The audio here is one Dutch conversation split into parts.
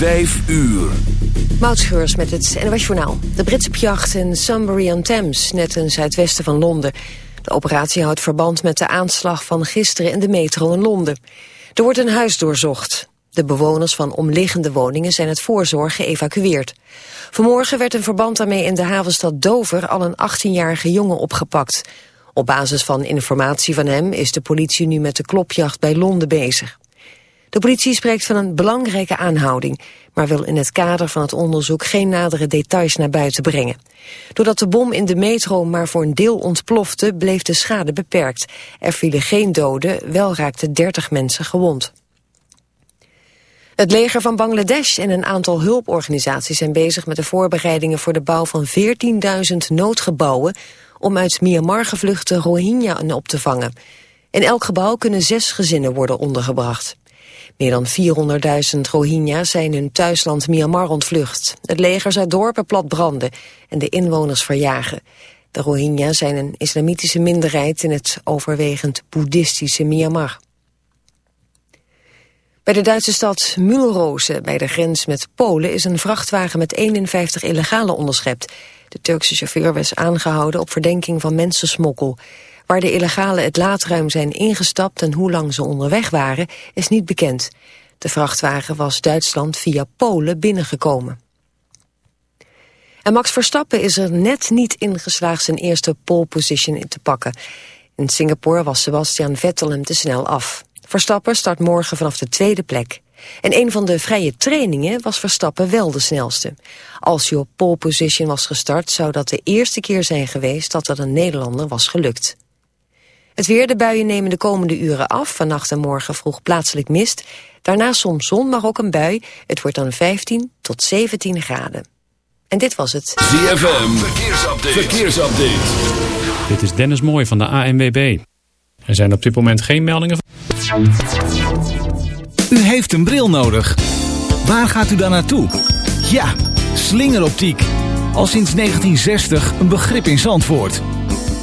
Vijf uur. Moutscheurs met het NWS Journaal. De Britse jacht in Sunbury on Thames, net ten zuidwesten van Londen. De operatie houdt verband met de aanslag van gisteren in de metro in Londen. Er wordt een huis doorzocht. De bewoners van omliggende woningen zijn het voorzorg geëvacueerd. Vanmorgen werd in verband daarmee in de havenstad Dover al een 18-jarige jongen opgepakt. Op basis van informatie van hem is de politie nu met de klopjacht bij Londen bezig. De politie spreekt van een belangrijke aanhouding, maar wil in het kader van het onderzoek geen nadere details naar buiten brengen. Doordat de bom in de metro maar voor een deel ontplofte, bleef de schade beperkt. Er vielen geen doden, wel raakten 30 mensen gewond. Het leger van Bangladesh en een aantal hulporganisaties zijn bezig met de voorbereidingen voor de bouw van 14.000 noodgebouwen om uit Myanmar gevluchte Rohingya op te vangen. In elk gebouw kunnen zes gezinnen worden ondergebracht. Meer dan 400.000 Rohingya's zijn hun thuisland Myanmar ontvlucht. Het leger zou dorpen plat branden en de inwoners verjagen. De Rohingya zijn een islamitische minderheid in het overwegend boeddhistische Myanmar. Bij de Duitse stad Mulrose, bij de grens met Polen, is een vrachtwagen met 51 illegale onderschept. De Turkse chauffeur was aangehouden op verdenking van mensensmokkel. Waar de illegalen het laadruim zijn ingestapt en hoe lang ze onderweg waren, is niet bekend. De vrachtwagen was Duitsland via Polen binnengekomen. En Max Verstappen is er net niet ingeslaagd zijn eerste pole position in te pakken. In Singapore was Sebastian Vettel hem te snel af. Verstappen start morgen vanaf de tweede plek. En een van de vrije trainingen was Verstappen wel de snelste. Als hij op pole position was gestart, zou dat de eerste keer zijn geweest dat dat een Nederlander was gelukt. Het weer, de buien nemen de komende uren af. Vannacht en morgen vroeg plaatselijk mist. Daarna soms zon, maar ook een bui. Het wordt dan 15 tot 17 graden. En dit was het. ZFM, verkeersupdate. verkeersupdate. Dit is Dennis Mooij van de ANWB. Er zijn op dit moment geen meldingen. U heeft een bril nodig. Waar gaat u dan naartoe? Ja, slingeroptiek. Al sinds 1960 een begrip in Zandvoort.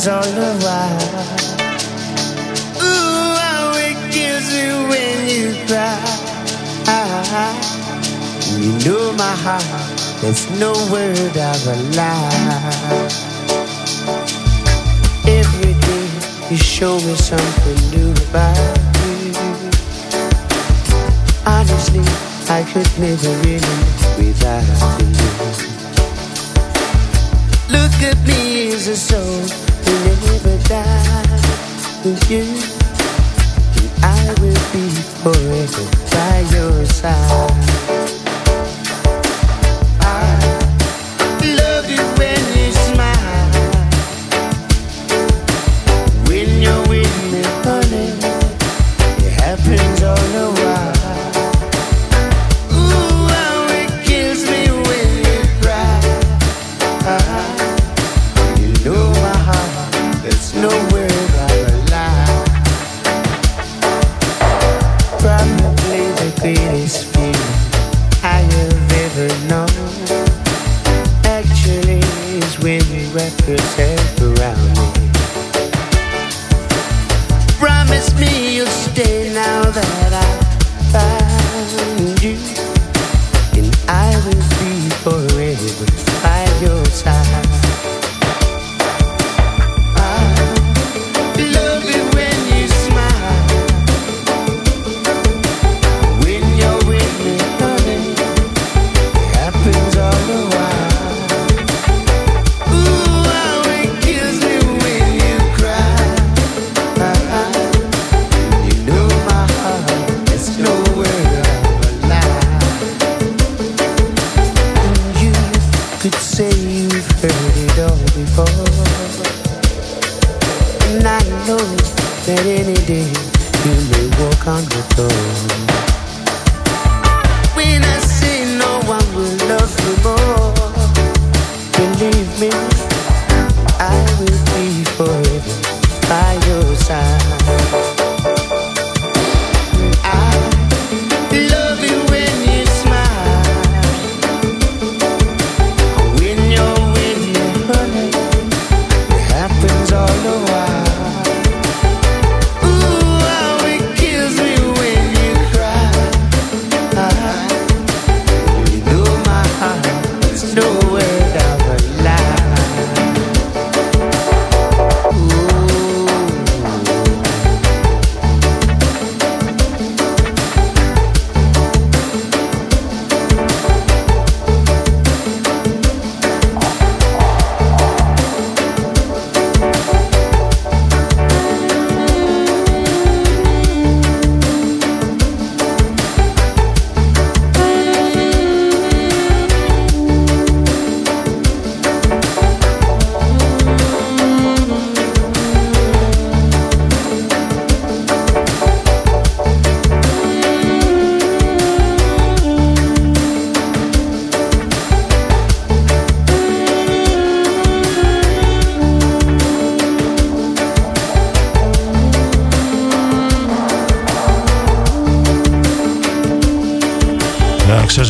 Happens all while. Ooh, how it kills me when you cry. You know my heart, there's no word of a lie. Every day You show me something new about you. Honestly, I could never really without you. Look at me as a soul I will be forever by your side.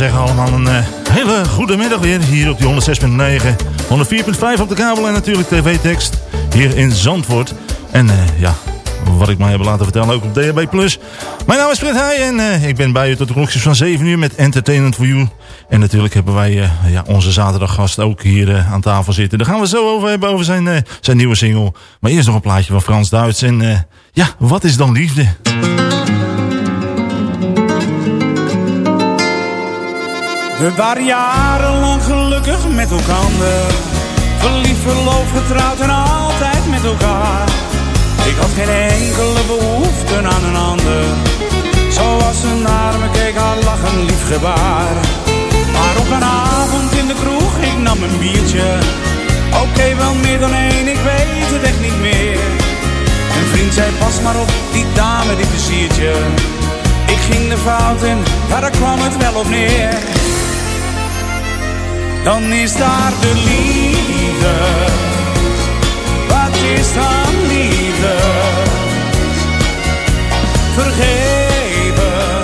Zeggen allemaal een uh, hele goede middag weer. Hier op die 106.9, 104.5 op de kabel en natuurlijk tv-tekst hier in Zandvoort. En uh, ja, wat ik mij heb laten vertellen ook op DHB+. Mijn naam is Fred Heij en uh, ik ben bij u tot de klokjes van 7 uur met Entertainment for You. En natuurlijk hebben wij ja, onze zaterdaggast ook hier aan tafel zitten. Daar gaan we zo over hebben, over zijn, zijn nieuwe single. Maar eerst nog een plaatje van Frans Duits. En ja, wat is dan liefde? We waren jarenlang gelukkig met elkaar. Verliefd, verloofd, getrouwd en altijd met elkaar. Ik had geen enkele behoefte aan een ander. Zoals ze naar me keek, haar lachen lief gebaar. Maar op een avond in de kroeg, ik nam een biertje. Oké, wel meer dan één, ik weet het echt niet meer. Een vriend zei, pas maar op, die dame, die versiert. Ik ging de fout in, daar kwam het wel op neer dan is daar de liefde. Wat is dan liefde? Vergeven,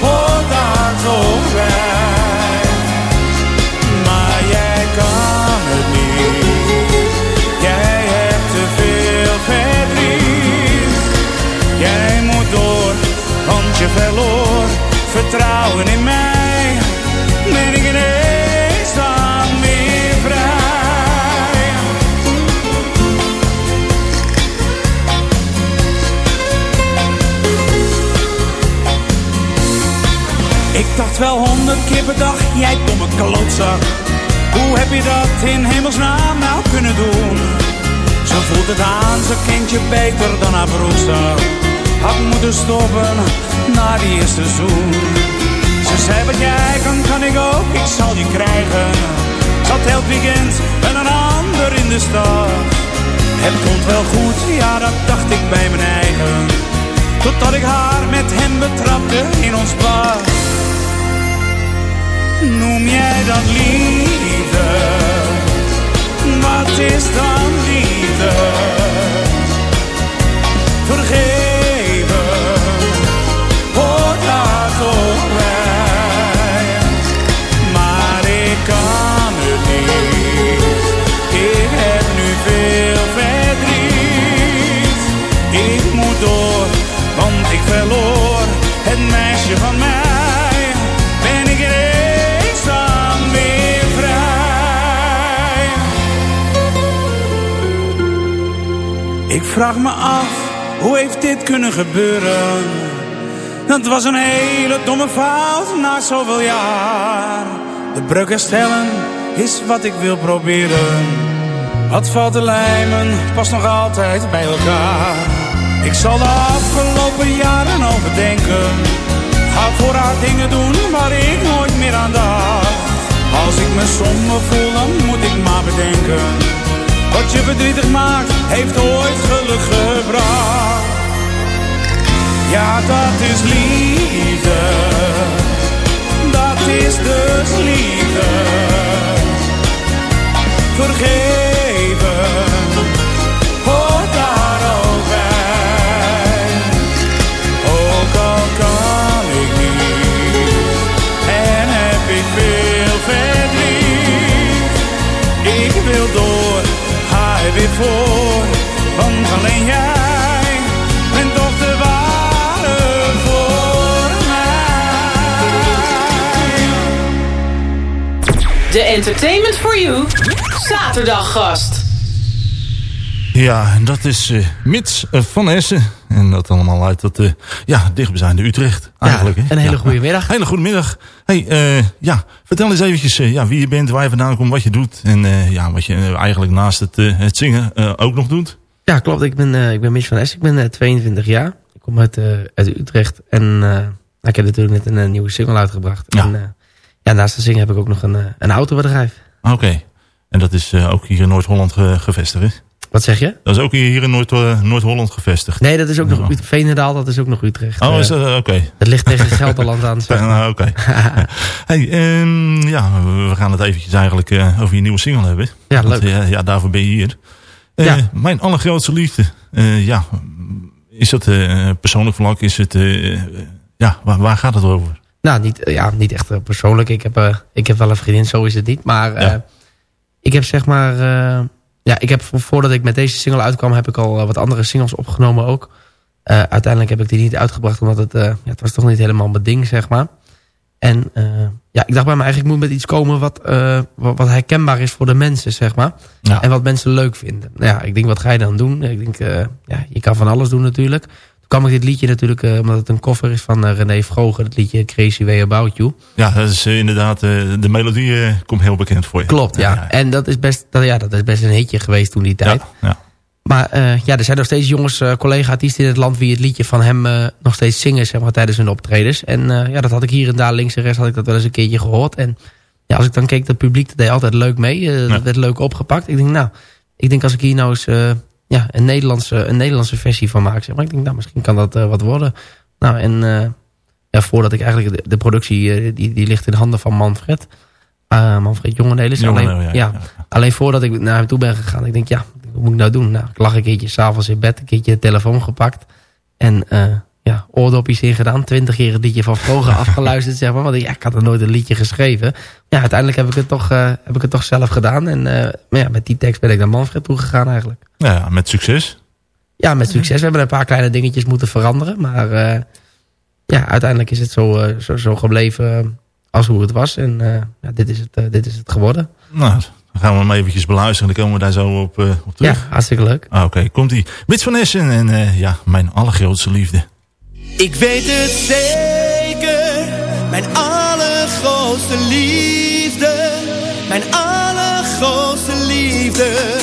hoort daar toch bij. Maar jij kan het niet, jij hebt te veel verdriet. Jij moet door, want je verloor vertrouwen in mij. Dacht wel honderd keer per dag, jij domme klootzak. Hoe heb je dat in hemelsnaam nou kunnen doen? Ze voelt het aan, ze kent je beter dan haar broekzak. Had moeten stoppen na die eerste zoen. Ze zei wat jij kan, kan ik ook, ik zal je krijgen. Zat heel weekend met een ander in de stad. Het komt wel goed, ja dat dacht ik bij mijn eigen. Totdat ik haar met hem betrapte in ons bad. Noem jij dat liefde? Wat is dan liefde? Vraag me af, hoe heeft dit kunnen gebeuren? Dat was een hele domme fout na zoveel jaar. De brug herstellen is wat ik wil proberen. Wat valt te lijmen, past nog altijd bij elkaar. Ik zal de afgelopen jaren overdenken. Ga voor haar dingen doen waar ik nooit meer aan dacht. Als ik me somber voel, dan moet ik maar bedenken. Wat je verdrietig maakt, heeft ooit geluk gebracht. Ja, dat is liefde. Dat is dus liefde. Vergeven. Er weer voor. Want alleen jij bent toch de ware voor mij. De Entertainment for You zaterdaggast. Ja, en dat is eh, Mits eh, van Essen. En dat allemaal uit dat, uh, ja, dichtbijzijnde Utrecht eigenlijk. hè? een hele ja. goede middag. Hele goede middag. Hey, eh, ja, vertel eens eventjes eh, ja, wie je bent, waar je vandaan komt, wat je doet. En eh, ja, wat je eh, eigenlijk naast het, eh, het zingen eh, ook nog doet. Ja, klopt. Ik ben, eh, ik ben Mitch van Essen. Ik ben eh, 22 jaar. Ik kom uit, eh, uit Utrecht. En eh, nou, ik heb natuurlijk net een eh, nieuwe single uitgebracht. Ja. En eh, ja, naast het zingen heb ik ook nog een, eh, een autobedrijf. Oké. En dat is eh, ook hier in Noord-Holland ge- gevestigd, hè? Wat zeg je? Dat is ook hier in Noord- eh, Noord-Holland gevestigd. Nee, dat is ook nog Utrecht. Veenendaal, dat is ook nog Utrecht. Oh, is dat, eh, oké. Het ligt tegen Gelderland aan. Nou, Oké. hey, ehm, ja, we gaan het eventjes eigenlijk eh, over je nieuwe single hebben. Ja, leuk. ja, daarvoor ben je hier. Ja. Mijn allergrootste liefde. Ja, is dat persoonlijk vlak? Is het, ja, waar, waar gaat het over? Nou, niet, ja, niet echt persoonlijk. Ik heb, ik heb wel een vriendin, zo is het niet. Maar Ja. ik heb zeg maar... ja, ik heb vo- voordat ik met deze single uitkwam... heb ik al eh, wat andere singles opgenomen ook. Eh, uiteindelijk heb ik die niet uitgebracht... omdat het, eh, ja, het was toch niet helemaal mijn ding, zeg maar. En ja, ik dacht bij me eigenlijk... ik moet met iets komen wat, wat, wat herkenbaar is voor de mensen, zeg maar. Ja. En wat mensen leuk vinden. Nou ja, ik denk, wat ga je dan doen? Ik denk, ja, je kan van alles doen natuurlijk. Kwam ik dit liedje natuurlijk... eh, omdat het een cover is van eh, René Vroger... het liedje Crazy Way About You. Ja, dat is eh, inderdaad, de melodie komt heel bekend voor je. Klopt, ja. En dat is, best, dat, ja, dat is best een hitje geweest toen die tijd. Ja. Maar ja, er zijn nog steeds jongens, collega-artiesten in het land... wie het liedje van hem nog steeds zingen zeg maar, tijdens hun optredens. En ja, dat had ik hier en daar links en rechts had ik dat wel eens een keertje gehoord. En ja, als ik dan keek, dat publiek dat deed altijd leuk mee. Dat werd leuk opgepakt. Ik denk, nou, ik denk als ik hier nou eens ja, een, Nederlandse, een Nederlandse versie van maak... Zeg maar, ik denk, nou, misschien kan dat eh, wat worden. Nou, en eh, ja, voordat ik eigenlijk... De, de productie, eh, die, die ligt in de handen van Manfred... Uh, Manfred Jongenelis. Jongeneel, Alleen, ja, ja, ja. alleen voordat ik naar hem toe ben gegaan, ik denk, ja, wat moet ik nou doen? Nou, ik lag een keertje s'avonds in bed, een keertje telefoon gepakt. En uh, ja, oordopjes ingedaan. Twintig keer het liedje van Vroger afgeluisterd, zeg maar. Want ja, ik had er nooit een liedje geschreven. Ja, uiteindelijk heb ik het toch, uh, heb ik het toch zelf gedaan. En uh, maar ja, met die tekst ben ik naar Manfred toe gegaan eigenlijk. Ja, met succes. Ja, met succes. We hebben een paar kleine dingetjes moeten veranderen. Maar uh, ja, uiteindelijk is het zo, zo, zo gebleven als hoe het was. En ja, dit, is het, dit is het geworden. Nou, dan gaan we hem eventjes beluisteren. Dan komen we daar zo op, op terug. Ja, hartstikke leuk. Ah, Oké, okay. komt-ie. Wits van Essen en ja, mijn allergrootste liefde. Ik weet het zeker, mijn allergrootste liefde, mijn allergrootste liefde.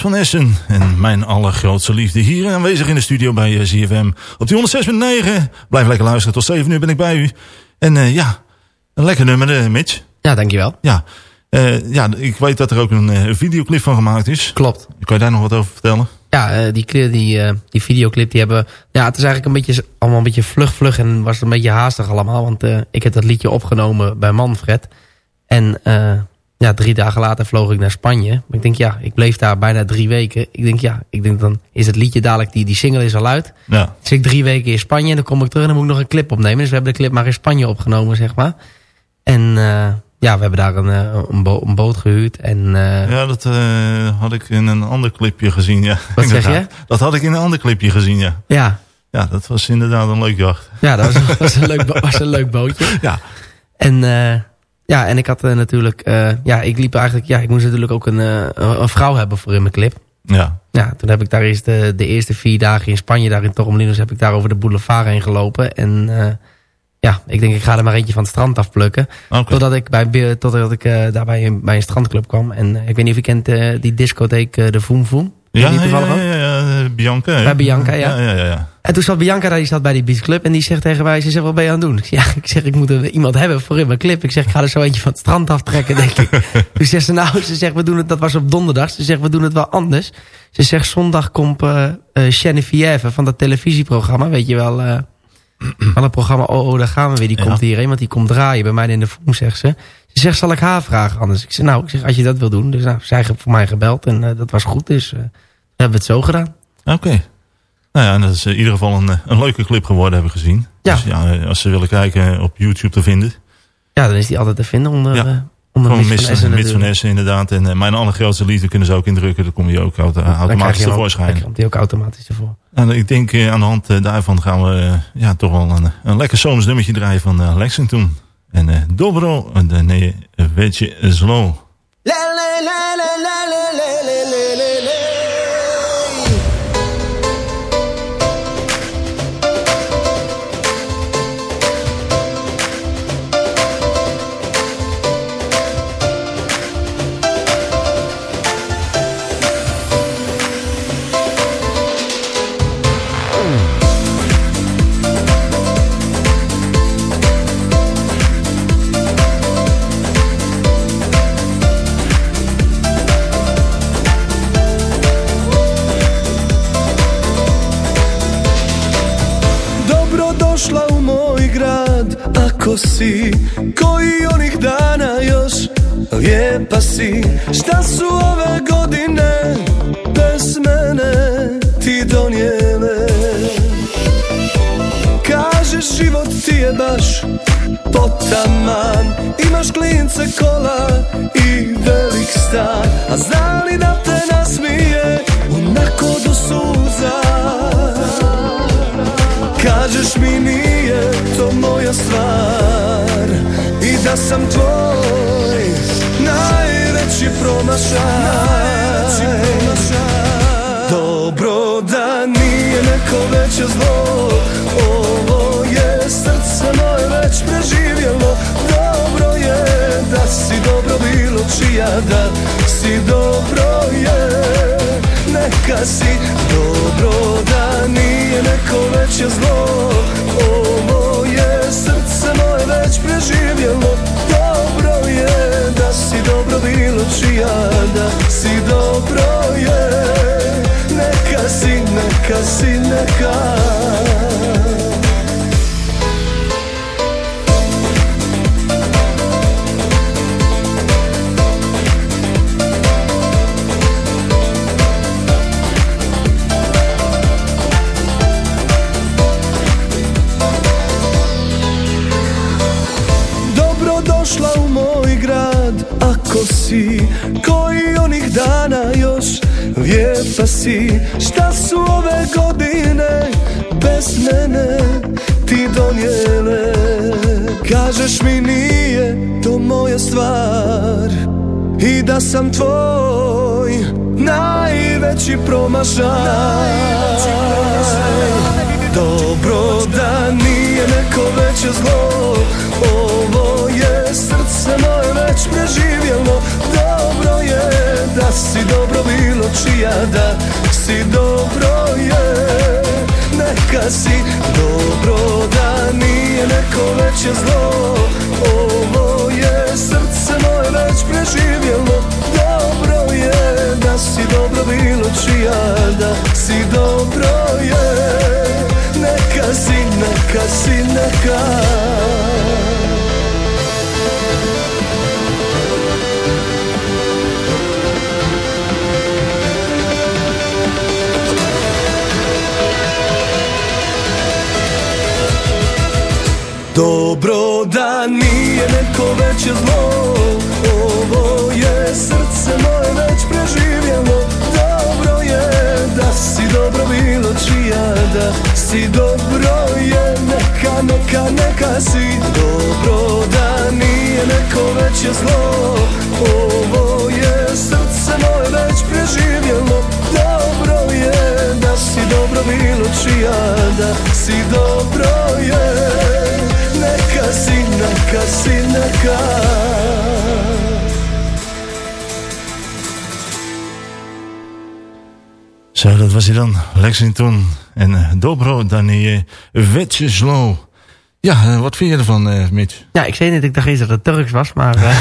Van Essen. En mijn allergrootste liefde hier aanwezig in de studio bij eh, ZFM. Op die 106.9. Blijf lekker luisteren. Tot 7 uur ben ik bij u. En eh, ja, een lekker nummer, eh, Mitch. Ja, dankjewel. Ja. Eh, ja, ik weet dat er ook een eh, videoclip van gemaakt is. Klopt. Kan je daar nog wat over vertellen? Ja, eh, die, die, eh, die videoclip die hebben... Ja, het is eigenlijk een beetje, allemaal een beetje vlug vlug en was een beetje haastig allemaal. Want eh, ik heb dat liedje opgenomen bij Manfred. En eh, ja, drie dagen later vloog ik naar Spanje. Maar ik denk, ja, ik bleef daar bijna drie weken. Ik denk, ja, ik denk dan is het liedje dadelijk, die, die single is al uit. Ja. Dus ik drie weken in Spanje en dan kom ik terug en dan moet ik nog een clip opnemen. Dus we hebben de clip maar in Spanje opgenomen, zeg maar. En eh, ja, we hebben daar een, eh, een, bo- een boot gehuurd. En eh, Ja, dat eh, had ik in een ander clipje gezien, ja. Wat zeg je? Dat had ik in een ander clipje gezien, ja. ja, Ja, dat was inderdaad een leuk jacht. ja, dat was, was, een leuk, was een leuk bootje. Ja. En eh, ja, en ik had eh, natuurlijk, eh, ja, ik liep eigenlijk, ja, ik moest natuurlijk ook een, eh, een vrouw hebben voor in mijn clip. Ja. Ja, toen heb ik daar eerst de, de eerste vier dagen in Spanje, daar in Torremolinos, heb ik daar over de boulevard heen gelopen. En ja, ik denk ik ga er maar eentje van het strand afplukken. Totdat ik, bij, totdat ik daar bij een, bij een strandclub kwam. En ik weet niet of je kent die discotheek de Voem Voem. Ja, ja, ja, Bianca. Bij Bianca, ja. Ja, ja, ja. En toen zat Bianca daar, die zat bij die beachclub. En die zegt tegen mij, ze zegt, wat ben je aan het doen? Ik zeg, ja, ik zeg, ik moet er iemand hebben voor in mijn clip. Ik zeg, ik ga er zo eentje van het strand aftrekken, denk ik. toen zegt ze, nou, ze zegt, we doen het, dat was op donderdag. Ze zegt, we doen het wel anders. Ze zegt, zondag komt eh, Geneviève van dat televisieprogramma, weet je wel... eh van het programma Oh, oh, daar gaan we weer. Die komt hierheen, want die komt draaien bij mij in de voem, zegt ze. Ze zegt, zal ik haar vragen anders? Ik zeg, nou, ik zeg, als je dat wil doen. Dus nou, zij heeft voor mij gebeld en eh, dat was goed. Dus eh, hebben we het zo gedaan. Oké. Nou ja, en dat is in ieder geval een, een leuke clip geworden, hebben we gezien. Ja. Dus ja, als ze willen kijken op YouTube te vinden. Ja, dan is die altijd te vinden onder, Ja. eh, onder Mitch van Essen van. Essen inderdaad. En eh, mijn allergrootste liefde kunnen ze ook indrukken. Dan kom je ook auto- automatisch tevoorschijn. dan komt die ook automatisch ervoor. En ik denk eh, aan de hand eh, daarvan gaan we eh, ja, toch wel een, een lekker zomers nummertje draaien van eh, Lexington. En eh Dobro, eh, nee, een beetje slow. Dobro stvar I da sam tvoj najveći promašaj. Dobro da nije neko veće zlo Ovo je srce moje već preživjelo. Dobro je da si dobro bilo čija Da si dobro je neka si. Dobro da nije neko veće zlo već preživjelo. Dobro je da si dobro bilo čija Da si dobro je. Neka si, neka si, neka Ako si koji onih dana još Lijepa si. Šta su ove godine Bez mene ti donijele? Kažeš mi nije to moja stvar I da sam tvoj Najveći promašaj. Dobro da nije neko veće zlo. Ovo je srce moje već preživjelo. Dobro je da si dobro bilo čija Da si dobro je. Neka si dobro da nije neko veće zlo. Ovo je srce moje već preživjelo. Dobro je da si dobro bilo čija Da si dobro je. Neka si, neka si, neka Dobro da nije neko veće zlo. Ovo je srce moje već preživjelo. Dobro je da si dobro bilo čija Da si dobro je neka, neka, neka si. Dobro da nije neko veće zlo. Ovo je srce moje već preživjelo. Dobro je da si dobro bilo čija Da si dobro je Neka si, neka si, neka Zo, dat was hij dan. Lexington en eh, Dobro, dan je Wetje Slow. Ja, eh, wat vind je ervan, eh Mitch? Ja, ik zei net, ik dacht eerst dat het Turks was, maar... eh,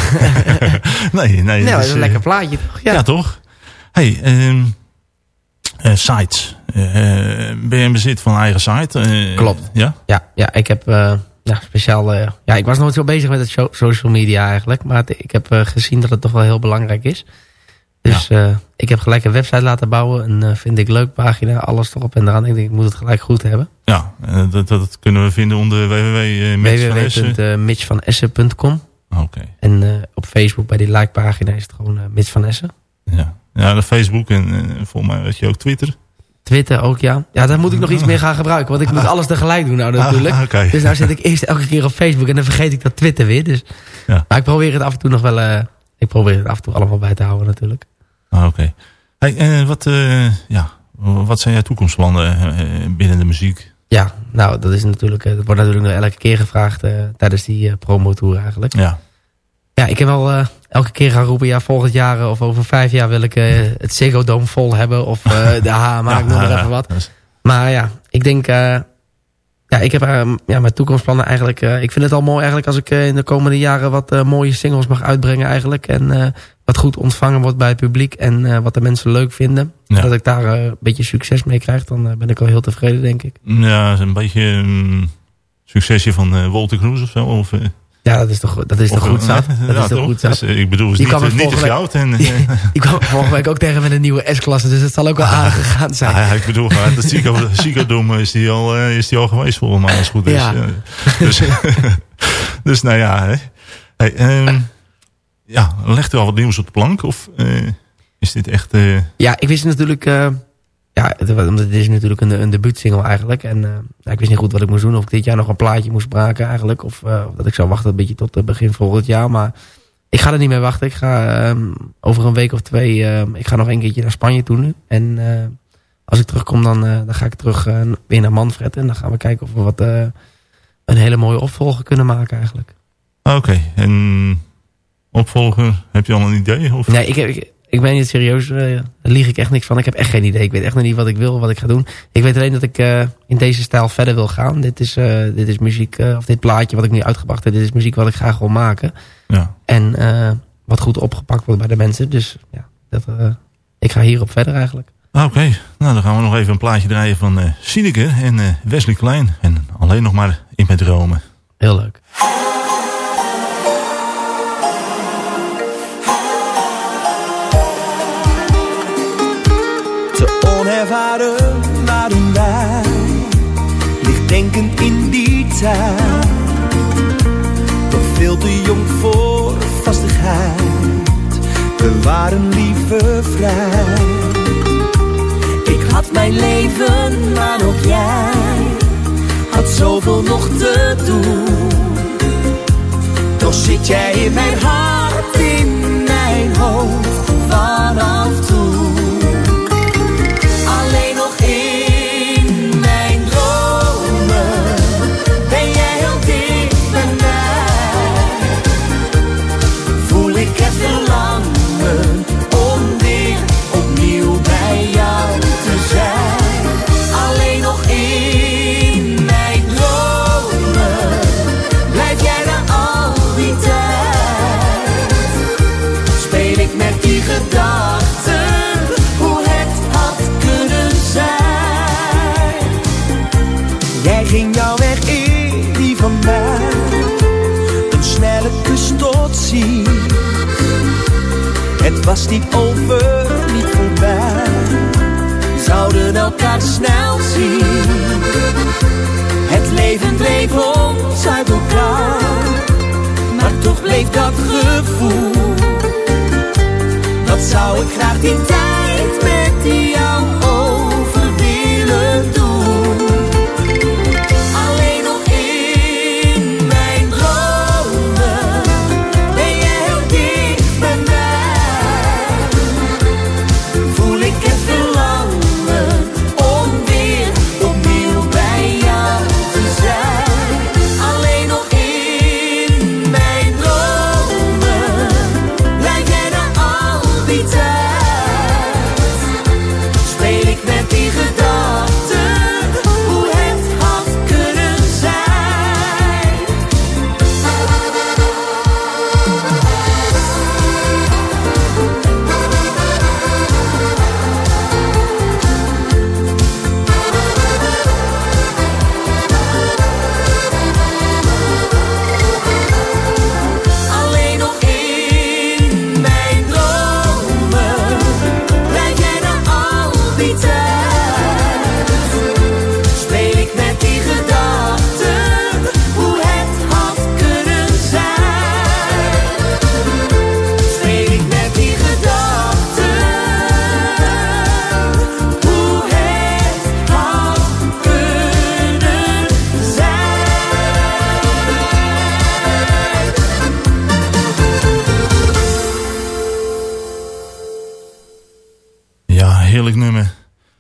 nee, nee. nee, het dat is is, een lekker plaatje toch? Ja, toch? hey, ehm, eh, sites. Eh, ben je in bezit van een eigen site? Klopt. Ja? Ja, ja ik heb eh, ja, speciaal... eh, ja, ik was nooit zo bezig met het social media eigenlijk. Maar het- ik heb eh, gezien dat het toch wel heel belangrijk is. Dus eh, ik heb gelijk een website laten bouwen. Een vind ik leuk pagina. Alles erop en eraan. Ik denk, ik moet het gelijk goed hebben. Ja, dat, dat, dat kunnen we vinden onder www.mitchvanessen.com Oké. En op Facebook bij die like-pagina is het gewoon Mitch van Essen. Ja, ja de Facebook en uh, volgens mij weet je ook Twitter. Twitter ook, ja. Ja, daar moet ik nog iets meer gaan gebruiken. Want ik moet alles tegelijk doen nou natuurlijk. Ah, okay. Dus nou zit ik eerst elke keer op Facebook en dan vergeet ik dat Twitter weer. Dus. Ja. Maar ik probeer het af en toe nog wel... Uh, ik probeer het af en toe allemaal bij te houden natuurlijk. Ah, Oké. Okay. Hey, wat, ja, wat zijn jouw toekomstplannen binnen de muziek? Ja, nou, dat is natuurlijk, dat wordt natuurlijk nog elke keer gevraagd tijdens die promotour eigenlijk. Ja. Ja, ik heb wel uh, elke keer gaan roepen, ja, volgend jaar of over vijf jaar wil ik uh, het Ziggo Dome vol hebben. Of de H, maak ja, nog even wat. Maar ja, ik denk, ja, ik heb ja, mijn toekomstplannen eigenlijk, ik vind het al mooi eigenlijk als ik in de komende jaren wat mooie singles mag uitbrengen eigenlijk. En wat goed ontvangen wordt bij het publiek en wat de mensen leuk vinden. Ja. Dat ik daar een beetje succes mee krijg, dan ben ik al heel tevreden denk ik. Ja, een beetje een succesje van Walter Cruz of zo? Of, ja, dat is toch, dat is toch goed zat? Dat is toch goed zat? Dus, ik bedoel, het is niet, niet te goud. En, ik kwam vorige week ook tegen met een nieuwe S-klasse, dus het zal ook wel aangegaan zijn. Ja, ik bedoel, maar de Ziegodom is die al, uh, is die al geweest volgens mij, als het goed is. Ja. dus, dus nou ja, um, ja, legt u al wat nieuws op de plank? Of uh, is dit echt... Ja, ik wist natuurlijk... Ja, het is natuurlijk een, een debuutsingle eigenlijk. En uh, ik wist niet goed wat ik moest doen. Of ik dit jaar nog een plaatje moest maken eigenlijk. Of, uh, of dat ik zou wachten een beetje tot begin volgend jaar. Maar ik ga er niet mee wachten. Ik ga um, over een week of twee... Um, ik ga nog een keertje naar Spanje toe nu. En uh, als ik terugkom dan, dan ga ik terug weer naar Manfred. En dan gaan we kijken of we wat een hele mooie opvolger kunnen maken eigenlijk. Oké, okay. en opvolger, heb je al een idee? Of? Nee, ik heb... Ik, ik ben niet serieus, uh, daar lieg ik echt niks van. Ik heb echt geen idee. Ik weet echt nog niet wat ik wil, wat ik ga doen. Ik weet alleen dat ik uh, in deze stijl verder wil gaan. Dit is, uh, dit is muziek, of dit plaatje wat ik nu uitgebracht heb. Dit is muziek wat ik graag wil maken. Ja. En wat goed opgepakt wordt bij de mensen. Dus ja, dat, ik ga hierop verder eigenlijk. Oké, okay. nou dan gaan we nog even een plaatje draaien van uh, Sineke en Wesley Klein. En alleen nog maar in mijn dromen. Heel leuk. Onervaren waren wij, lichtdenkend in die tijd. Toch veel te jong voor vastigheid, we waren liever vrij. Ik had mijn leven, maar ook jij had zoveel nog te doen. Toch zit jij in mijn hart, in mijn hoofd,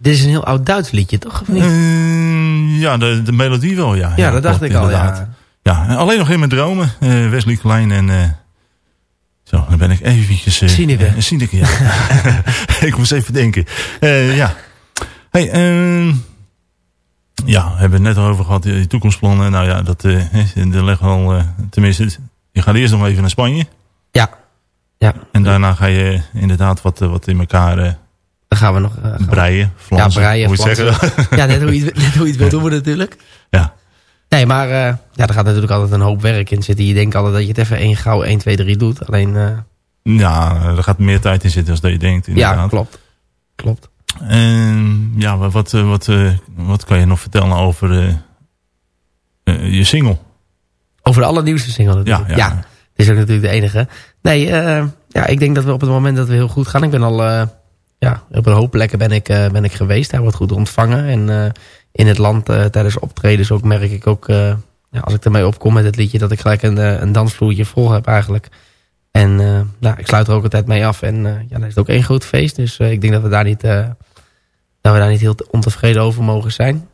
Dit is een heel oud Duits liedje, toch? Of niet? Eh, ja, de, de melodie wel, ja. Ja, dat dacht klopt, ik al, ja. Ja, en alleen nog in mijn dromen. eh, Wesley Klein en... eh, zo, dan ben ik eventjes... Uh, Sineke. Sineke, ja. ik moest even denken. Ja. Hey, ehm, ja, we hebben het net al over gehad, die toekomstplannen. Nou ja, dat er leggen al... tenminste, je gaat eerst nog even naar Spanje. Ja. ja. En daarna ga je inderdaad wat, wat in elkaar Dan gaan we nog... eh, gaan breien. Flansen, ja, breien, hoe zeggen. Ja, net hoe je het, net hoe je het wil doen natuurlijk. Ja. Nee, maar eh, ja, er gaat natuurlijk altijd een hoop werk in zitten. Je denkt altijd dat je het even één gauw 1, 2, 3 doet. Alleen, eh, Ja, er gaat meer tijd in zitten dan dat je denkt. ja, Inderdaad. klopt. Klopt. En ja, wat, wat, wat kan je nog vertellen over je single? Over de allernieuwste single natuurlijk. Ja, ja. Het is ook natuurlijk de enige. Nee, ja, ik denk dat we op het moment dat we heel goed gaan. Ik ben al, ja, op een hoop plekken ben ik, eh, ben ik geweest. Hij wordt goed ontvangen. En eh, in het land eh, tijdens optredens ook merk ik ook... ja, als ik ermee opkom met het liedje... dat ik gelijk een, een dansvloertje vol heb eigenlijk. En nou, ik sluit er ook altijd mee af. En ja, dan is ook één groot feest. Dus ik denk dat we daar niet, dat we daar niet heel te- ontevreden over mogen zijn.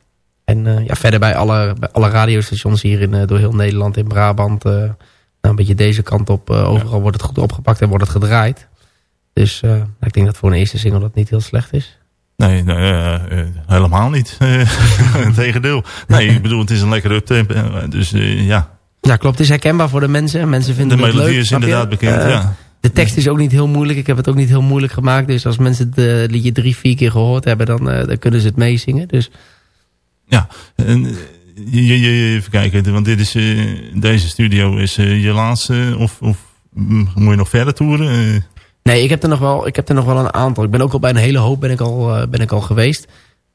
En ja, verder bij alle, bij alle radiostations hier in, door heel Nederland, in Brabant... nou, een beetje deze kant op. overal wordt het goed opgepakt en wordt het gedraaid. Dus eh, ik denk dat voor een eerste single dat niet heel slecht is. Nee, nee eh, eh, helemaal niet. Eh, Tegendeel. Nee, ik bedoel, het is een lekkere uptempo. Dus ja, Ja, klopt. Het is herkenbaar voor de mensen. Mensen de vinden het melodie leuk. is snap je? inderdaad bekend. Ja. De tekst is ook niet heel moeilijk. Ik heb het ook niet heel moeilijk gemaakt. Dus als mensen het liedje drie, vier keer gehoord hebben... dan, dan kunnen ze het meezingen. Dus Ja, en, je, je, je- even kijken, want dit is, deze studio is je laatste, of, of mm, moet je nog verder toeren? Nee, ik heb er nog wel, ik heb er nog wel een aantal. Ik ben ook al bij een hele hoop ben ik al, eh, ben ik al geweest.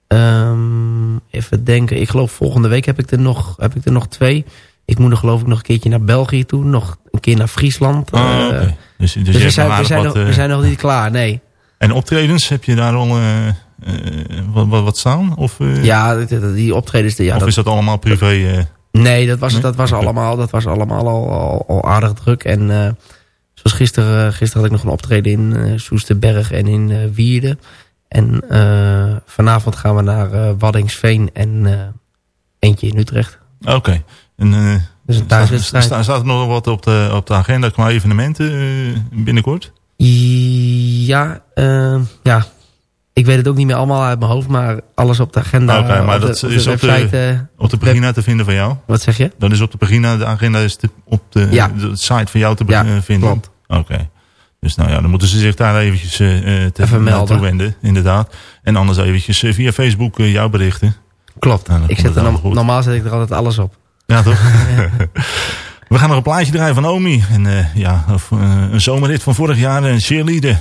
Ehm, even denken. Ik geloof volgende week heb ik er nog, heb ik er nog twee. Ik moet er geloof ik nog een keertje naar België toe. Nog een keer naar Friesland. ah, Eh. Dus, dus, dus we zijn, nog we, aardig zijn wat, nog, we eh, zijn nog niet klaar, nee. En optredens, heb je daar al wat, wat, wat staan? Of, Ja, die- optredens... Ja, of dat, is dat allemaal privé? Nee, dat was, Nee? dat was allemaal, dat was allemaal al, al, al aardig druk. En zoals gisteren, eh, gisteren had ik nog een optreden in eh, Soesterberg en in eh Wierden. En vanavond gaan we naar Waddingsveen en eentje in Utrecht. Oké. En, eh, Dus een thuiswedstrijd. Staat, staat er nog wat op de, op de agenda qua evenementen binnenkort? Ja, ja, ik weet het ook niet meer allemaal uit mijn hoofd, maar alles op de agenda. Oké, maar op de, dat de is op de- website. Op de pagina te vinden van jou? wat zeg je? Dan is op de pagina, de agenda is te- op de, Ja. de site van jou te Ja, vinden? klopt. Oké. Dus nou ja, dan moeten ze zich daar eventjes te, Even melden. wenden, inderdaad. En anders eventjes eh, via Facebook jouw berichten. Klopt. Nou, ik zet er goed. normaal zet ik er altijd alles op. Ja, toch? We gaan nog een plaatje draaien van Omi. En ja, een zomerrit van vorig jaar, een cheerleader.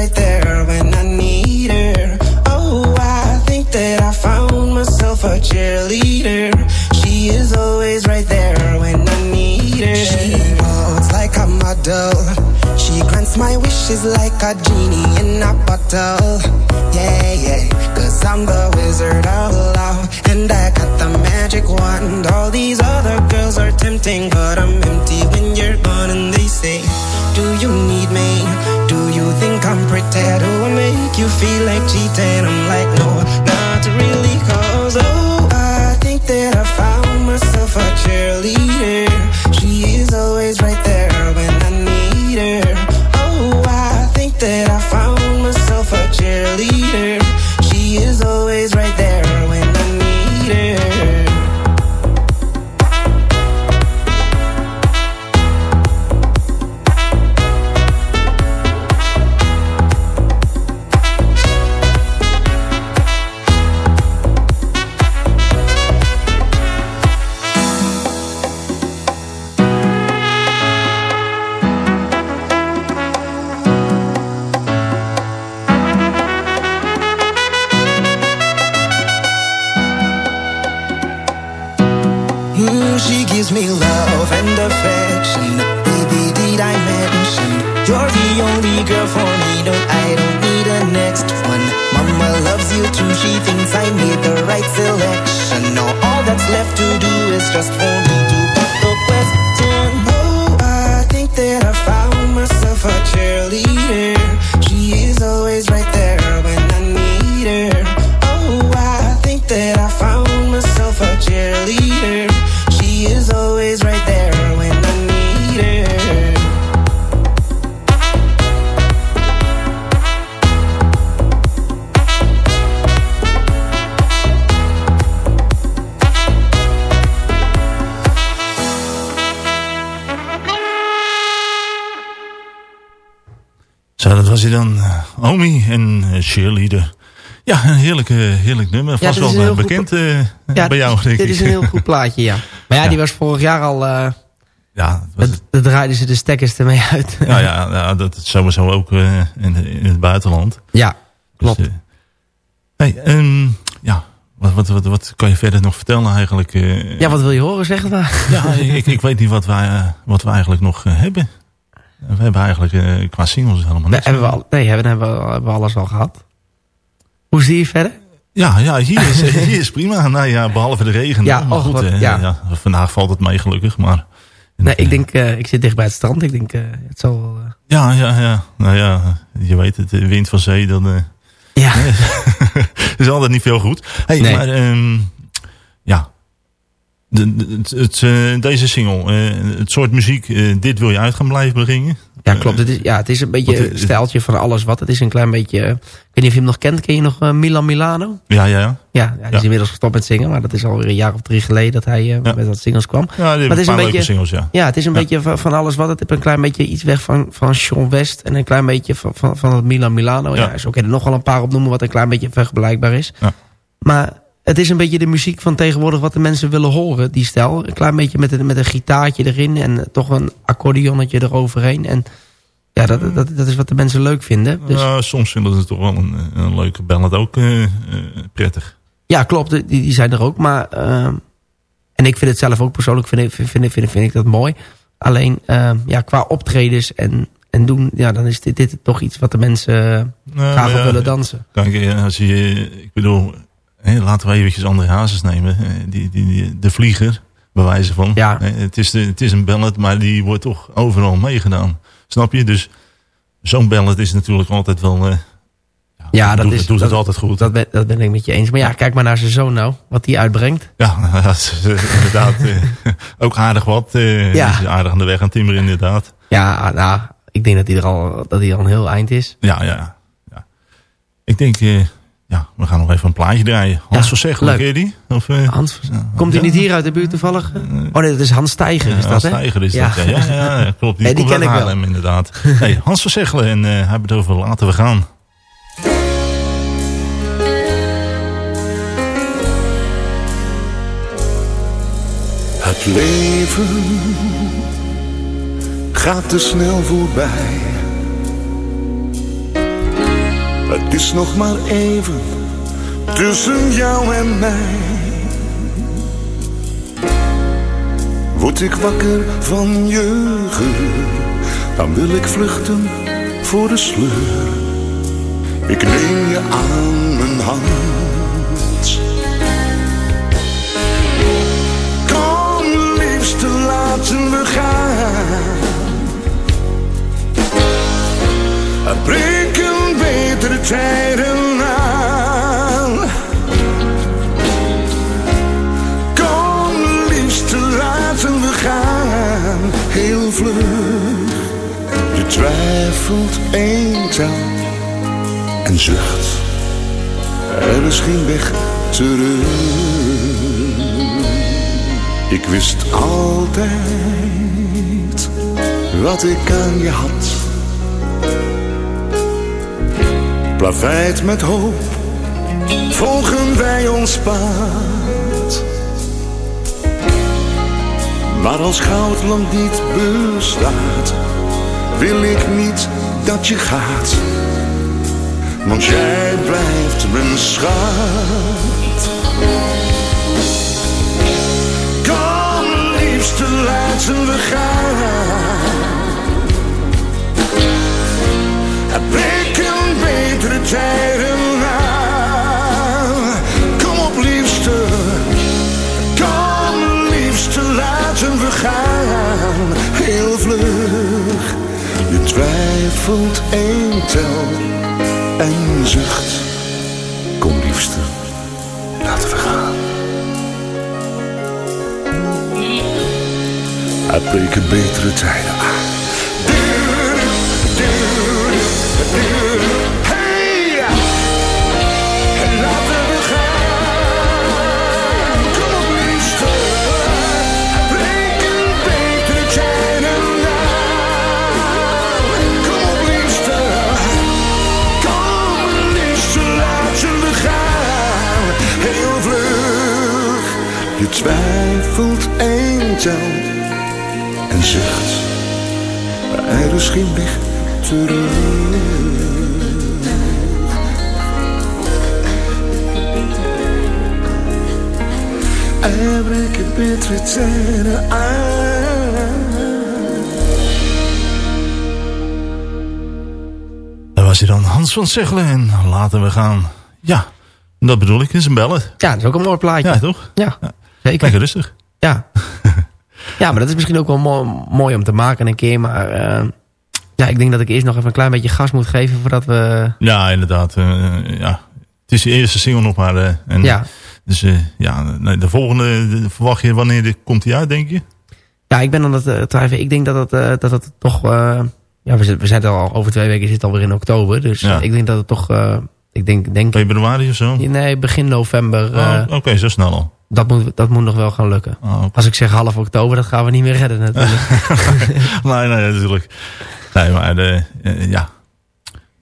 She grants my wishes like a genie in a bottle. Yeah, yeah. Cause I'm the wizard of love. And I got the magic wand. All these other girls are tempting, but I'm empty when you're gone. And they say, Do you need me? Do you think I'm pretty? Do I make you feel like cheating? I'm like, No, not really. Cause oh, I think that I found myself a cheerleader. Cheerleader. Ja, een heerlijk, eh, heerlijk nummer. Ja, Vast dit wel een eh, heel goed bekend eh, Ja, bij jou, denk dit ik. is een heel goed plaatje, ja. Maar ja, die was vorig jaar al... eh Ja, daar draaiden ze de stekkers ermee uit. Ja, ja, ja, dat is sowieso ook eh, in, in het buitenland. Ja, klopt. Dus, eh, hey, ehm, ja, wat, wat, wat, wat kan je verder nog vertellen eigenlijk? eh? Ja, wat wil je horen, zeg maar. Ja, ik, ik weet niet wat wij, eh, wat we eigenlijk nog eh, hebben. We hebben eigenlijk eh, qua singles helemaal Nee, niks. hebben we, al, nee hebben, hebben, we, hebben we alles al gehad. Hoe zie je verder? Ja, ja hier, is, hier is prima. Nou ja, behalve de regen. Ja, maar och, goed, wat- ja. ja. vandaag valt het mee gelukkig. Maar Nee, ik denk, eh, ik zit dicht bij het strand. Ik denk, eh, het zal wel... ja, ja, ja. Nou ja, je weet het, de wind van zee, dan... Ja. is altijd niet veel goed. Hey, Nee. maar ehm, ja, de, de- het, het, eh, deze single, eh, het soort muziek, eh, dit wil je uit gaan blijven brengen? Ja, klopt. Het is, ja, het is een beetje een stijltje van alles wat. Het is een klein beetje... ik weet niet of je hem nog kent. Ken je nog Milan Milano? Ja, ja, ja. Ja, ja, die is inmiddels gestopt met zingen. Maar dat is alweer een jaar of drie geleden dat hij met dat singles kwam. Ja, maar het is een leuke beetje, singles, ja. Ja, het is een Ja. beetje van, van alles wat. Het heeft een klein beetje iets weg van, van Sean West. En een klein beetje van, van, van het Milan Milano. Ja. Zo kun je er nog wel een paar opnoemen wat een klein beetje vergelijkbaar is. Maar het is een beetje de muziek van tegenwoordig wat de mensen willen horen, die stijl. Een klein beetje met een, met een gitaartje erin en eh, toch een accordeonnetje eroverheen. En ja, dat, dat, dat is wat de mensen leuk vinden. Dus, Ja, soms vinden ze toch wel een, een leuke ballad ook eh, eh, prettig. Ja, klopt. Die, die zijn er ook. Maar, en ik vind het zelf ook persoonlijk vind, ik- vind, vind, vind, vind ik dat mooi. Alleen ja, qua optredens en, en doen, ja, dan is dit, dit toch iets wat de mensen Nou, graag op ja, willen dansen. Kijk, als je, ik bedoel, hè, laten we eventjes André Hazes nemen. eh, Die, die, die- de vlieger, bij wijze van. Ja. Eh, Het, is de, het is een ballad, maar die wordt toch overal meegedaan. Snap je? Dus zo'n ballad is natuurlijk altijd wel... eh, Ja, dat doet, is, doet dat, het altijd goed. Dat ben, dat ben ik met je eens. Maar ja, kijk maar naar zijn zoon nou, wat hij uitbrengt. Ja, dat is inderdaad ook aardig wat. Ja. is aardig aan de weg aan timmer inderdaad. Ja, nou, ik denk dat hij er al, dat hij al een heel eind is. Ja, ja. ja. Ik denk, ja, we gaan nog even een plaatje draaien. Hans Ja, van leuk. ken je die? Of, eh, Hans, komt hij ja? niet hier uit de buurt toevallig? Oh nee, dat is Hans Steiger, is Ja, dat hè? Steiger is dat, ja. Ja, ja, ja, klopt. Die, Nee, die komt ken uit ik wel. Haarlem, inderdaad. Hey, Hans van Zegelen en eh hij heeft het over Laten we gaan. Het leven gaat te snel voorbij. Het is nog maar even tussen jou en mij. Word ik wakker van je geur, dan wil ik vluchten voor de sleur. Ik neem je aan mijn hand. Kom liefste, laten we gaan. Betere tijden aan. Kom liefste, laten we gaan. Heel vlug. Je twijfelt eenzaam en zucht. Is geen weg terug. Ik wist altijd wat ik aan je had. Plaveid met hoop volgen wij ons pad. Maar als goudland niet bestaat, wil ik niet dat je gaat. Want jij blijft mijn schat. Kom liefste laten we gaan. Betere tijden aan. Kom op liefste, kom liefste laten we gaan. Heel vlug, je twijfelt één tel en zucht. Kom liefste, laten we gaan. Er breken betere tijden aan. Één tel en zucht. Maar er is geen weg terug. Er breken betere tijden aan. Daar was hij dan, Hans van Zegelen. En laten we gaan. Ja, dat bedoel ik, is een ballet. Ja, dat is ook een mooi plaatje. Ja, toch? Ja, zeker. Lekker rustig. Ja. ja, maar dat is misschien ook wel mooi, mooi om te maken een keer. Maar eh, ja, ik denk dat ik eerst nog even een klein beetje gas moet geven voordat we... Ja, inderdaad. eh, ja. Het is de eerste single nog maar. eh, en, Ja. Dus ja, de volgende de- verwacht je wanneer dit komt die uit, denk je? Ja, ik ben aan het twijfelen. Ik denk dat het, eh, dat het toch... ja, we, zitten- we zijn al over twee weken zit alweer in oktober. Dus Ja. ik denk dat het toch... ik denk, denk, Februari of zo? nee, begin november. Oh, Oké, zo snel al. Dat, moet, dat moet nog wel gaan lukken. Oh, Als ik zeg half oktober, dat gaan we niet meer redden natuurlijk. nee, nee, natuurlijk. Nee, maar eh, eh, ja.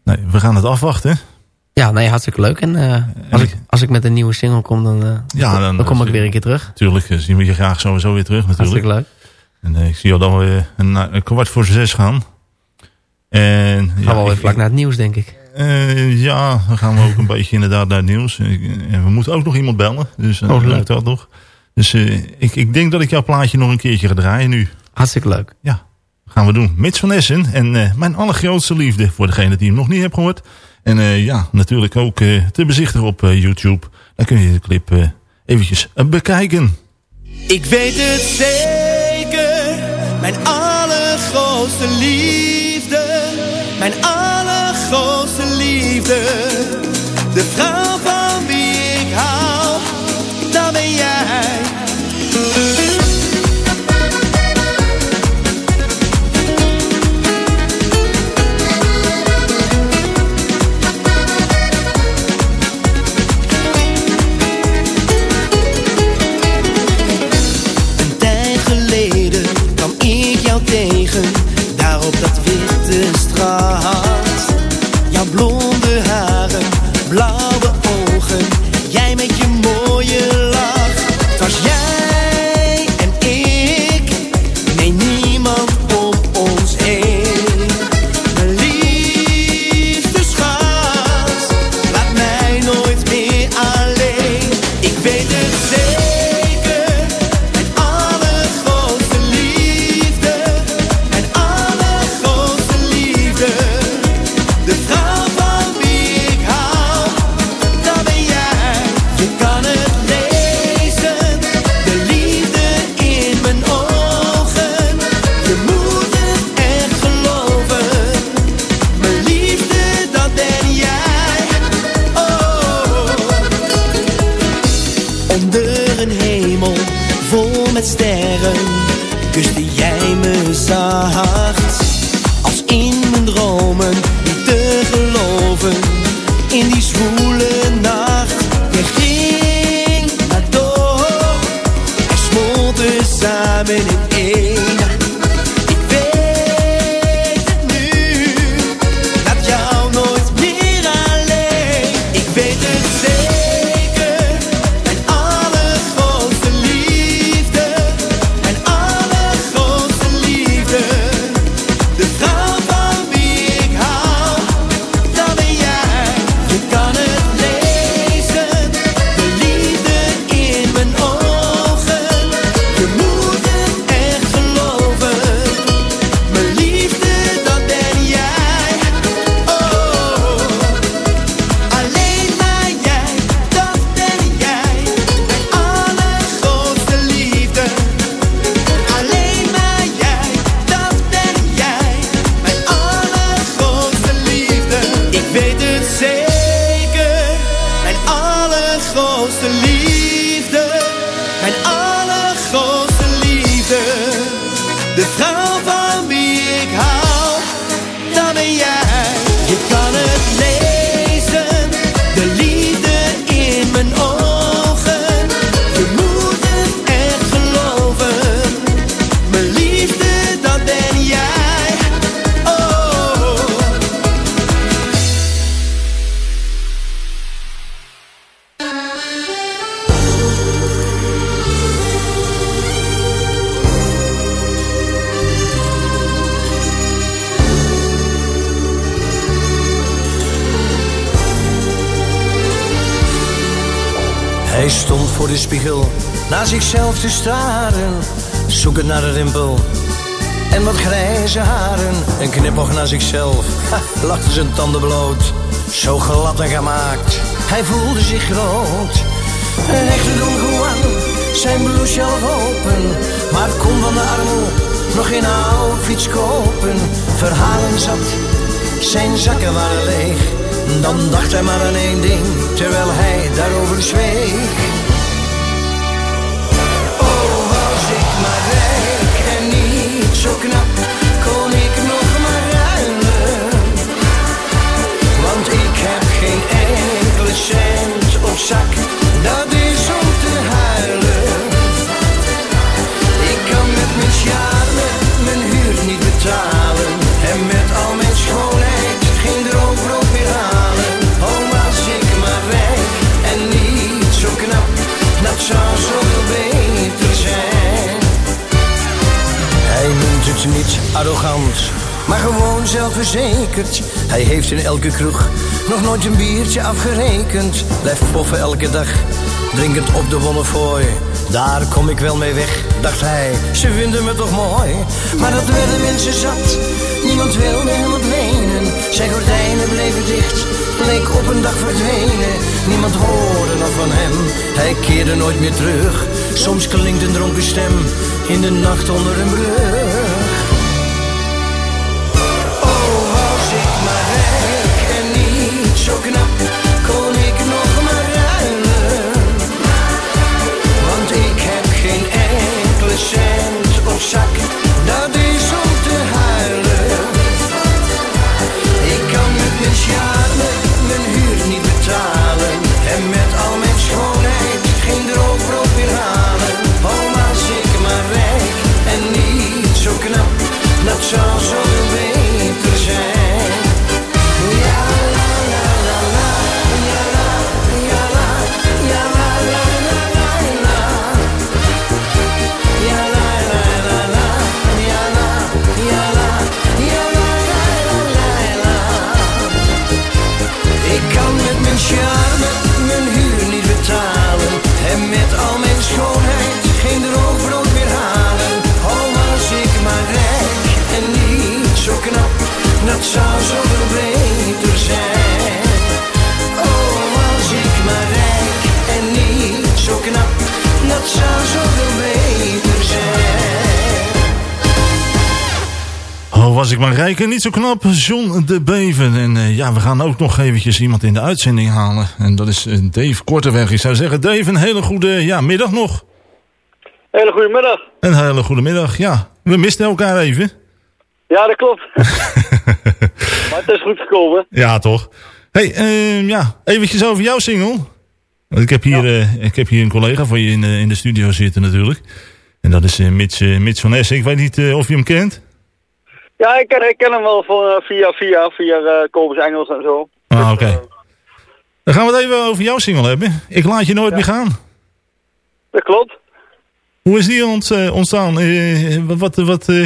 Nee, we gaan het afwachten. ja, nee, hartstikke leuk. En eh, als, ik, als ik met een nieuwe single kom, dan, Ja, dan- dan kom ik weer een keer terug. Natuurlijk, eh, zien we je graag sowieso weer terug natuurlijk. Hartstikke leuk. En ik zie jou dan weer een, een kwart voor zes gaan. En, Gaan ja, we alweer vlak naar het nieuws, denk ik. Eh, ja, dan gaan we ook een beetje inderdaad naar het nieuws. En we moeten ook nog iemand bellen. Dus uh, Oh, leuk. dat nog. Dus eh, ik, ik denk dat ik jouw plaatje nog een keertje ga draaien nu. Hartstikke leuk. Ja, gaan we doen. Mits van Essen. En eh, mijn allergrootste liefde voor degene die hem nog niet heeft gehoord. En eh, ja, natuurlijk ook eh, te bezichtigen op eh, YouTube. Dan kun je de clip eh, eventjes eh, bekijken. Ik weet het zeker, mijn allergrootste liefde, de spiegel naar zichzelf te staren, zoekend naar een rimpel en wat grijze haren. Een knipoog naar zichzelf, ha, lachte zijn tanden bloot, zo glad en gemaakt. Hij voelde zich groot, een echte Don Juan, zijn blouse half open, maar kon van de armoe nog geen outfits kopen. Verhalen zat, zijn zakken waren leeg. Dan dacht hij maar aan één ding, terwijl hij daarover zweeg. Zo knap, kon ik nog maar ruilen. Want ik heb geen enkele cent op zak, dat is om te huilen. Ik kan met mijn charme mijn huur niet betalen. En met al niet arrogant, maar gewoon zelfverzekerd. Hij heeft in elke kroeg nog nooit een biertje afgerekend. Blijft poffen elke dag, drinkend op de Bonnefoy. Daar kom ik wel mee weg, dacht hij, ze vinden me toch mooi. Maar dat werden mensen zat, niemand wilde hem wat lenen. Zijn gordijnen bleven dicht, leek op een dag verdwenen. Niemand hoorde nog van hem, hij keerde nooit meer terug. Soms klinkt een dronken stem in de nacht onder een brug. Was ik maar rijk en niet zo knap. John de Beven. En eh, ja, we gaan ook nog eventjes iemand in de uitzending halen. En dat is eh, Dave Korteweg. Ik zou zeggen, Dave, een hele goede ja, middag nog. Hele goede middag. Een hele goede middag. Ja, we misten elkaar even. Ja, dat klopt. maar het is goed gekomen. Ja, toch? hey, ehm, ja, eventjes over jouw single. Want ik heb hier, eh, ik heb hier een collega van je in, in de studio zitten natuurlijk. En dat is Mits, Mits van Essen. Ik weet niet of je hem kent. Ja, ik ken, ik ken hem wel van, eh, via via, via eh Kobus Engels en zo. Ah, oké. Dan gaan we het even over jouw single hebben. Ik laat je nooit meer gaan. Dat klopt. Hoe is die ont, eh, ontstaan? Eh, wat, wat, wat, eh,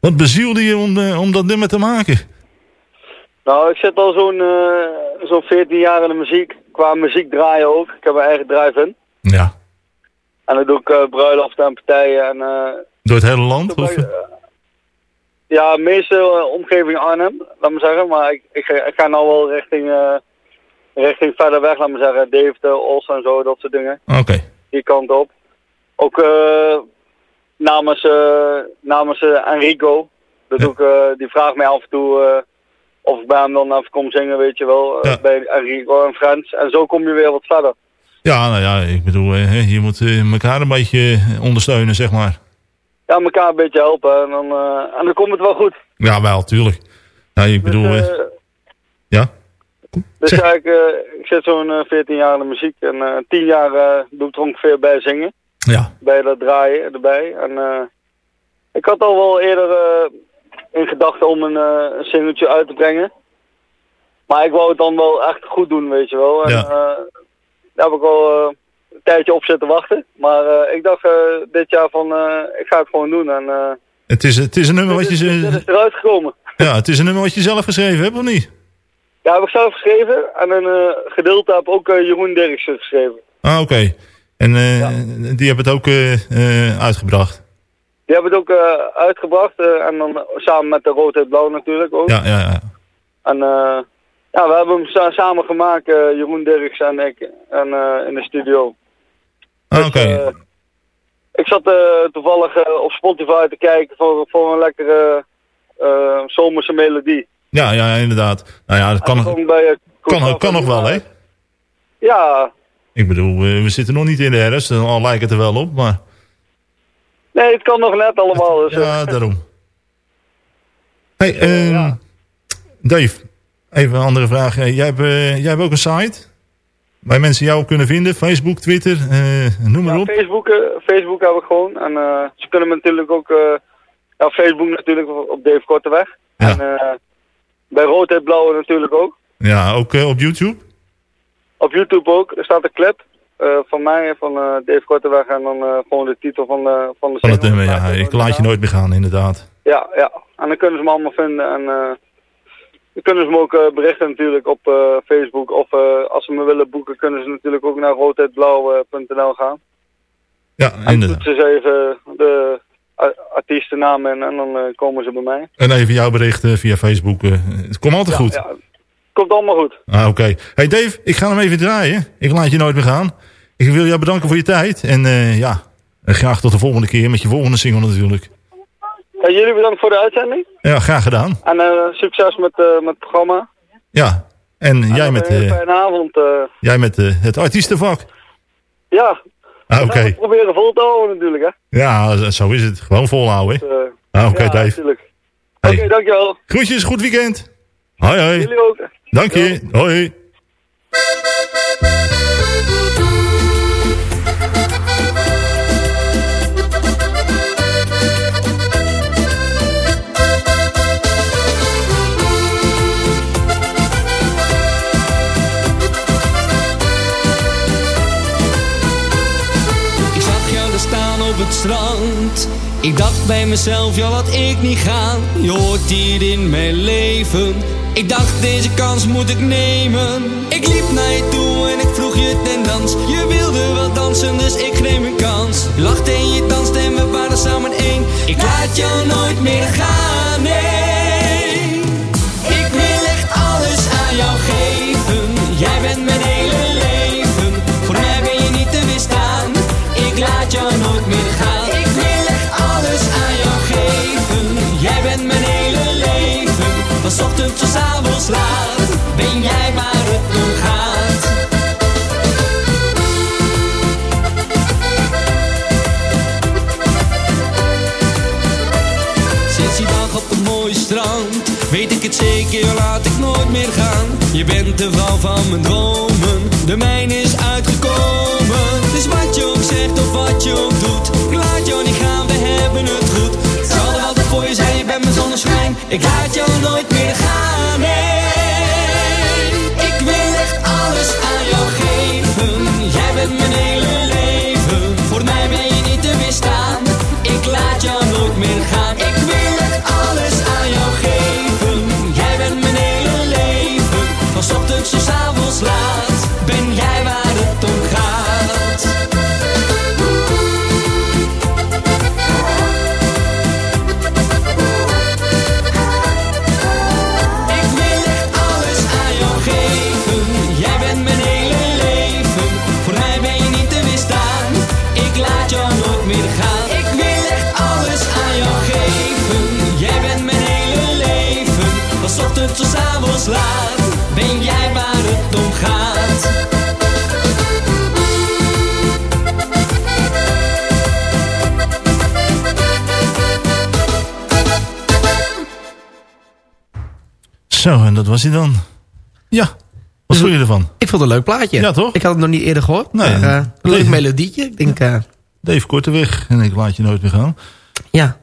wat bezielde je om, eh, om dat nummer te maken? Nou, ik zit al zo'n eh, zo'n 14 jaar in de muziek. Qua muziek draaien ook. Ik heb mijn eigen drive-in. Ja. En dan doe ik eh bruiloften en partijen en... eh, Door het hele land? Of? Ja, meeste eh, omgeving Arnhem, laat me zeggen. Maar ik, ik, ga- ik ga nou wel richting, eh, richting verder weg, laat me zeggen. Deventer, Os en zo, dat soort dingen. Oké. Die kant op. Ook eh, namens, namens Enrico. Dat die vraagt mij af en toe of ik bij hem dan even kom zingen, weet je wel. Bij Enrico en Friends. En zo kom je weer wat verder. Ja, nou ja, ik bedoel, je moet elkaar een beetje ondersteunen, zeg maar. Ja, elkaar een beetje helpen. En dan, eh, en dan komt het wel goed. Ja, wel, tuurlijk. Nou, ik bedoel... Dus, eh, eh, ja? dus ja, ik, ik zit zo'n eh, 14 jaar in de muziek. En eh 10 jaar doe ik er ongeveer bij zingen. Ja. Bij dat draaien erbij. En ik had al wel eerder in gedachten om een, een singeltje uit te brengen. Maar ik wou het dan wel echt goed doen, weet je wel. En Ja. eh, daar heb ik al een tijdje op zitten wachten. Maar eh, ik dacht eh, dit jaar van, eh, ik ga het gewoon doen. En Het is, het is een nummer wat je... dit ze- is eruit gekomen. Ja, het is een nummer wat je zelf geschreven hebt, of niet? Ja, heb ik zelf geschreven. En een gedeelte heb ook Jeroen Dirksen geschreven. Ah, oké. En die hebben het ook uitgebracht? Die hebben het ook uitgebracht. en dan samen met de Rood en Blauw natuurlijk ook. Ja, ja, ja. En eh, ja, we hebben hem sa- samen gemaakt, eh, Jeroen Dirks en ik, en, eh, in de studio. Ah, oké. Eh, ik zat toevallig op Spotify te kijken voor, voor een lekkere zomerse melodie. Ja, ja, inderdaad. Nou ja, dat kan, Gewoon bij, kan, kan nog wel, hè? Ja, Ik bedoel, we zitten nog niet in de herfst, al lijkt het er wel op, maar... nee, het kan nog net allemaal. Dus, Ja, eh, daarom. Hey, ehm, Dave, even een andere vraag. Eh, Jij hebt, eh, jij hebt ook een site waar mensen jou op kunnen vinden? Facebook, Twitter, eh, noem maar ja, op. Facebook, Facebook heb ik gewoon. En ze kunnen me natuurlijk ook... ja, Facebook natuurlijk op Dave Korteweg. En eh, bij Rood en Blauw natuurlijk ook. Ja, ook op YouTube? Op YouTube ook. Er staat een clip van mij, van Dave Korteweg. En dan gewoon de titel van de, van de Van het nummer, ja. Ik laat je nooit meer gaan, inderdaad. Ja, ja. En dan kunnen ze me allemaal vinden. En dan kunnen ze me ook eh, berichten natuurlijk op eh, Facebook. Of eh, als ze me willen boeken, kunnen ze natuurlijk ook naar roodheidblauw.nl gaan. Ja, En inderdaad. ze even de artiestennaam in en dan komen ze bij mij. En even jouw berichten via Facebook. het komt altijd goed. Ja, komt allemaal goed. Ah, oké. Hey Dave, ik ga hem even draaien. Ik laat je nooit meer gaan. Ik wil jou bedanken voor je tijd. En ja, en graag tot de volgende keer met je volgende single natuurlijk. Jullie bedankt voor de uitzending. Ja, graag gedaan. En eh, succes met, eh, met het programma. Ja, en jij En met, een eh, fijne avond. eh. jij met eh, het artiestenvak. ja, Ah, oké. we gaan het proberen vol te houden natuurlijk. Hè. Ja, zo is het. Gewoon volhouden. Dus, eh, Ah, oké ja, Dave. natuurlijk. Hey. Oké, dankjewel. Groetjes, goed weekend. Hoi hoi. Jullie ook. Dank je. Hoi. Ik dacht bij mezelf, ja laat ik niet gaan. Je hoort hier in mijn leven. Ik dacht deze kans moet ik nemen. Ik liep naar je toe en ik vroeg je ten dans. Je wilde wel dansen, dus ik neem een kans. Je lachte en je danste en we waren samen één. Ik laat jou nooit meer gaan, nee. Leven. Van ochtend tot avonds laat. Ben jij waar het gaat. Sinds die dag op het mooie strand Weet ik het zeker, laat ik nooit meer gaan Je bent de vrouw van mijn dromen De mijne is uitgekomen Dus wat je ook zegt of wat je ook doet Ik laat jou niet gaan, we hebben het goed voor je zijn, je bent mijn zonneschijn. Ik laat jou nooit meer gaan, nee. Ik wil echt alles aan jou geven. Jij bent mijn ben jij waar het om gaat. Zo, en dat was hij dan. Ja, wat vond je ervan? Ik vond het een leuk plaatje. Ja, toch? Ik had het nog niet eerder gehoord. Eh, een leuk melodietje. Ik denk, uh... Dave Korteweg en ik laat je nooit meer gaan. Ja.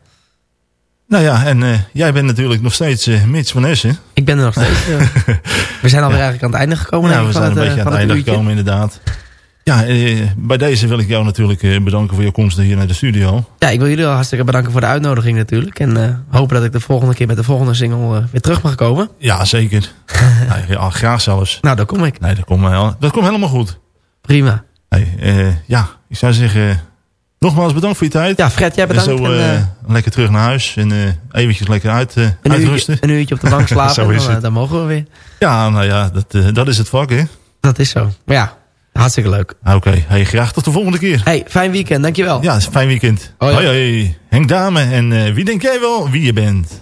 Nou ja, en eh, jij bent natuurlijk nog steeds eh Mits van Essen. ik ben er nog steeds. eh, we zijn alweer eigenlijk aan het einde gekomen. Ja, we zijn een het, beetje eh, aan het einde gekomen inderdaad. Ja, eh, bij deze wil ik jou natuurlijk eh, bedanken voor je komst hier naar de studio. Ja, ik wil jullie wel hartstikke bedanken voor de uitnodiging natuurlijk. En eh, hopen dat ik de volgende keer met de volgende single eh, weer terug mag komen. Ja, zeker. ja, graag zelfs. Nou, daar kom ik. Nee, dat komt, dat komt helemaal goed. Prima. Hey, eh, ja, ik zou zeggen, eh, nogmaals bedankt voor je tijd. Ja, Fred, jij bedankt. En zo En, eh, eh, lekker terug naar huis en eh, eventjes lekker uit, eh, een, uurtje, uitrusten. een uurtje op de bank slapen. En dan, mogen we weer. Ja, nou ja, dat, dat is het vak, hè? Dat is zo. Maar ja, hartstikke leuk. Oké, hey, graag tot de volgende keer. Hey, fijn weekend. Dankjewel. Ja, fijn weekend. Hoi, hoi, hoi. Henk Dame en wie denk jij wel wie je bent?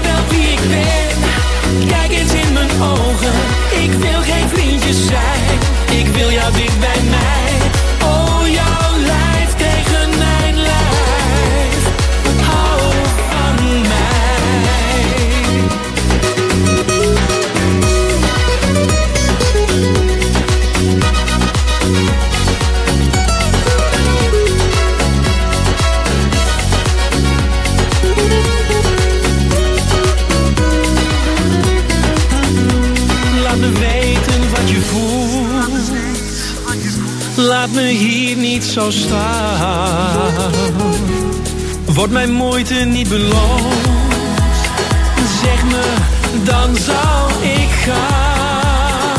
zijn. Ik wil jou dicht hier niet zo staan. Wordt mijn moeite niet beloond? Zeg me, dan zal ik gaan.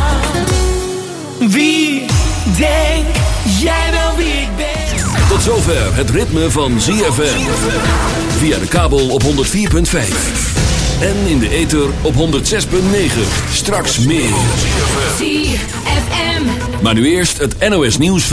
Wie denk jij wel wie ik ben? Tot zover het ritme van ZFM. Via de kabel op 104.5. En in de ether op 106.9. Straks meer. ZFM. Maar nu eerst het NOS nieuws.